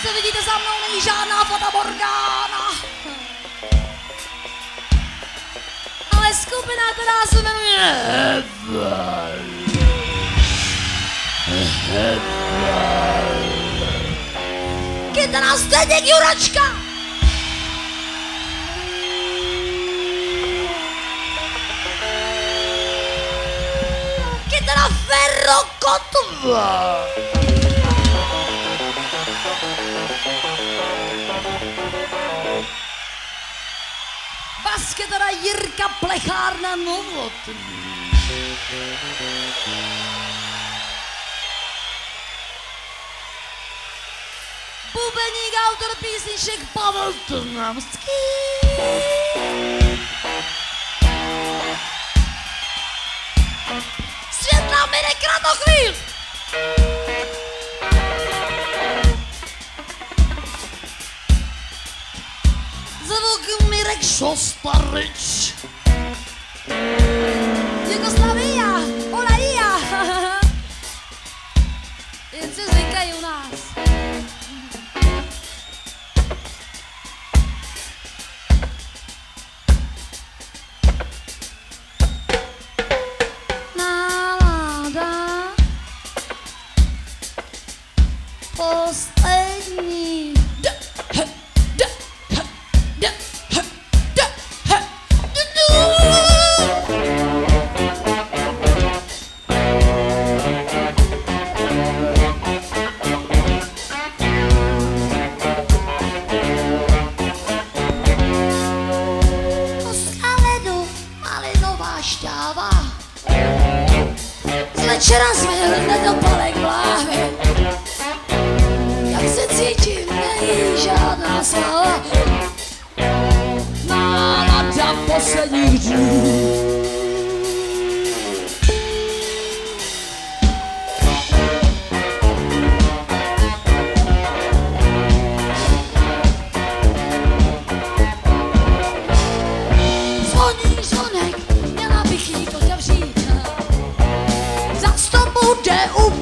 Co vidíte za mnou, není žádná Fata Morgana. Ale skupina, která se jmenuje Kytara Zdeněk Juračka. Kytara Ferro Kotva. Bas kytara Jirka Plechárna Novotný. Bubeník, autor písniček Pavel Trnavský. Světla Mirek Kratochvíl. Mirek Šostareč. Jugoslavija, ona i ja. In se zlikaj. Šťáva. Z večera jsme hrne do palek vláhy. Jak se cítím, není žádná slava. Nálada posledních dnů.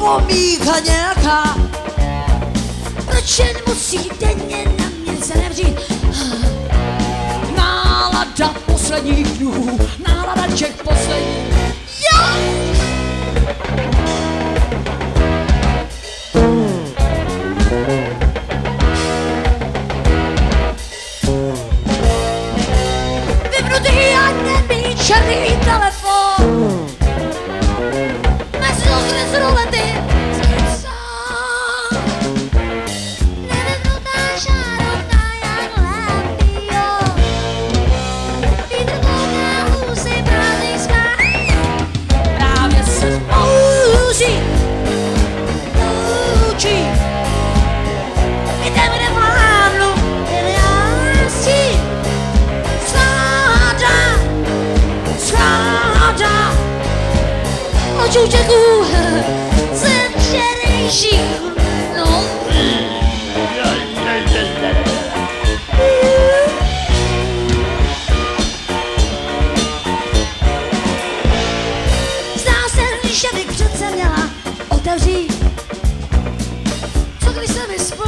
Upomínka nějaká. Proč jen musí denně na mě se nevřít? Nálada posledních dnů, nálada těch posledních. Já!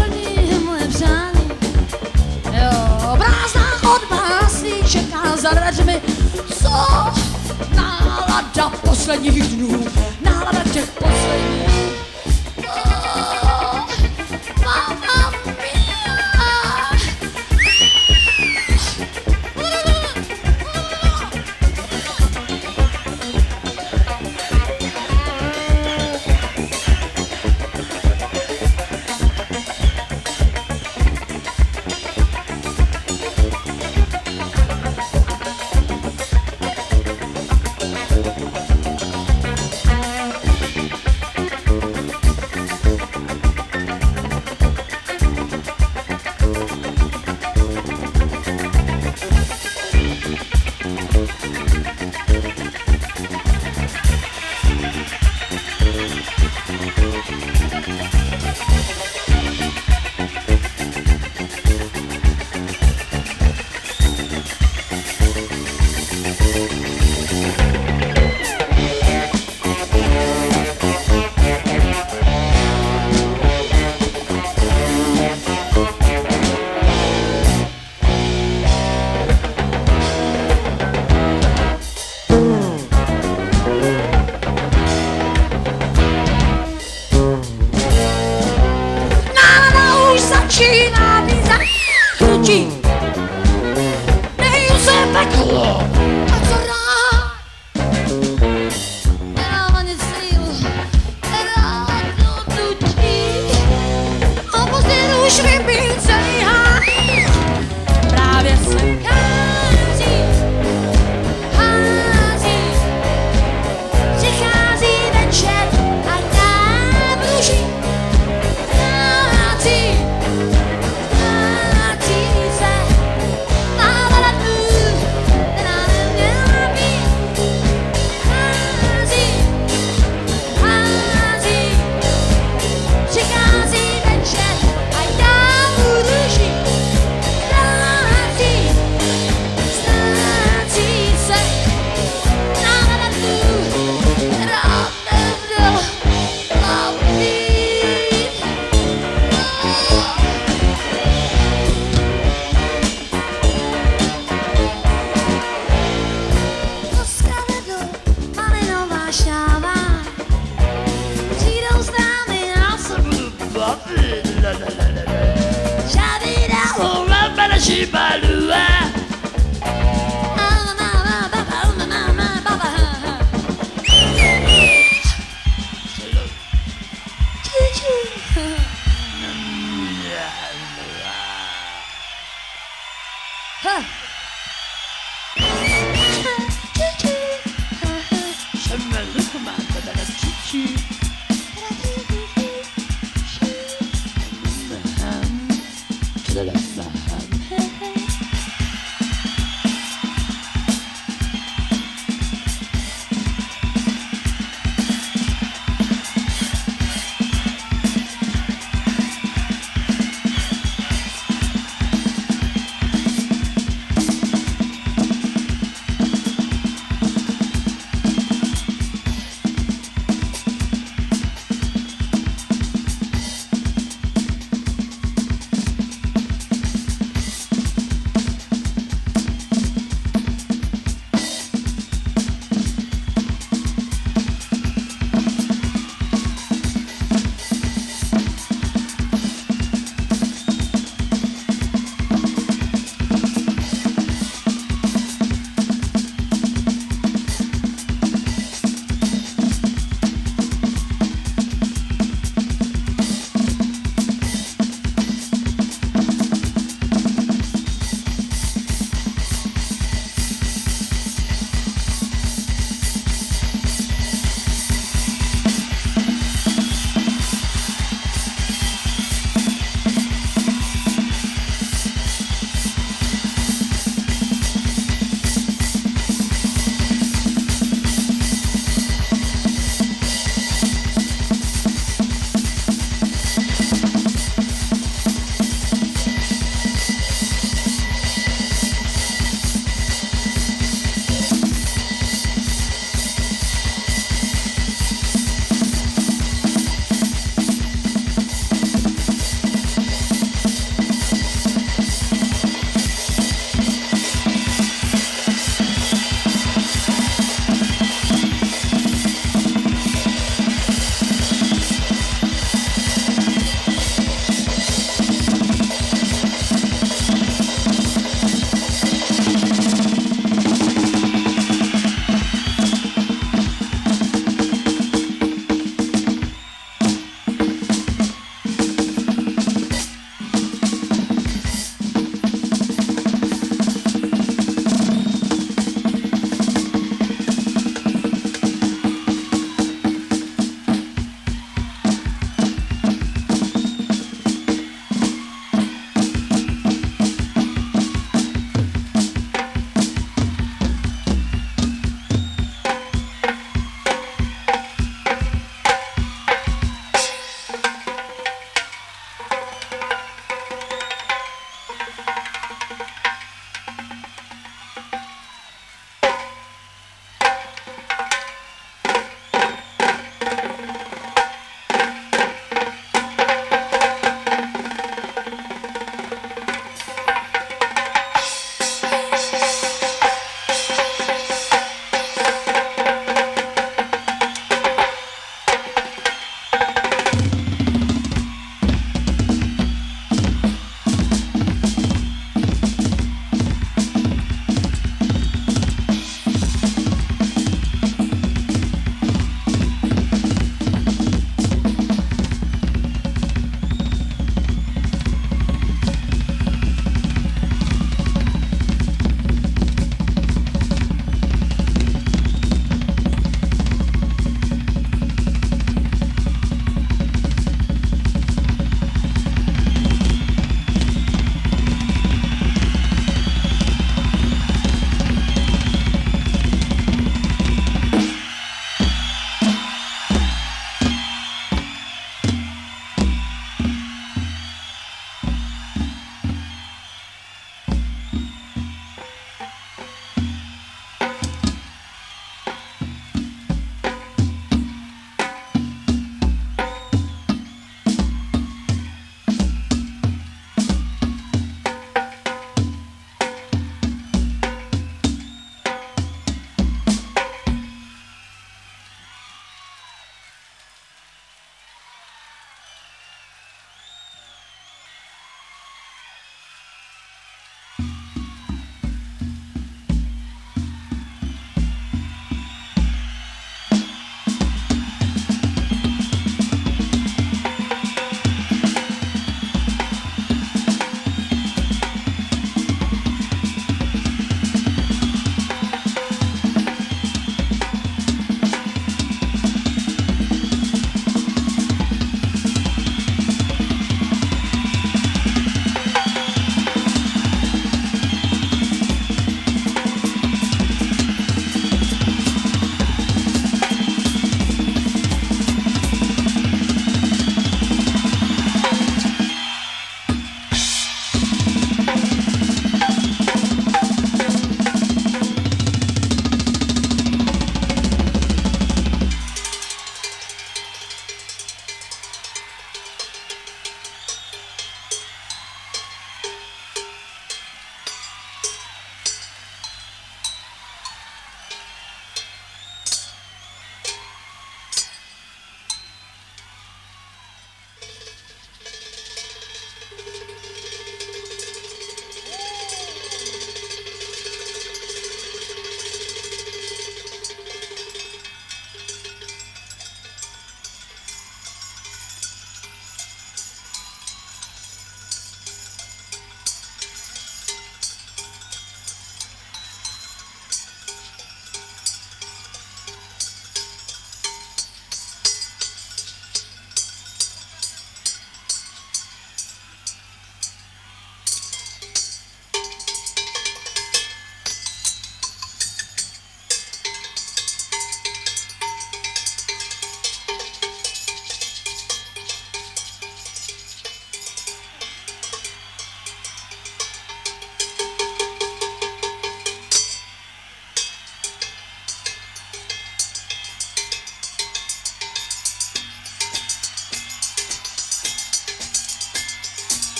Splní moje. Co? Nálada posledních dnů, nálada těch posledních.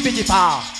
pidi pidi pá.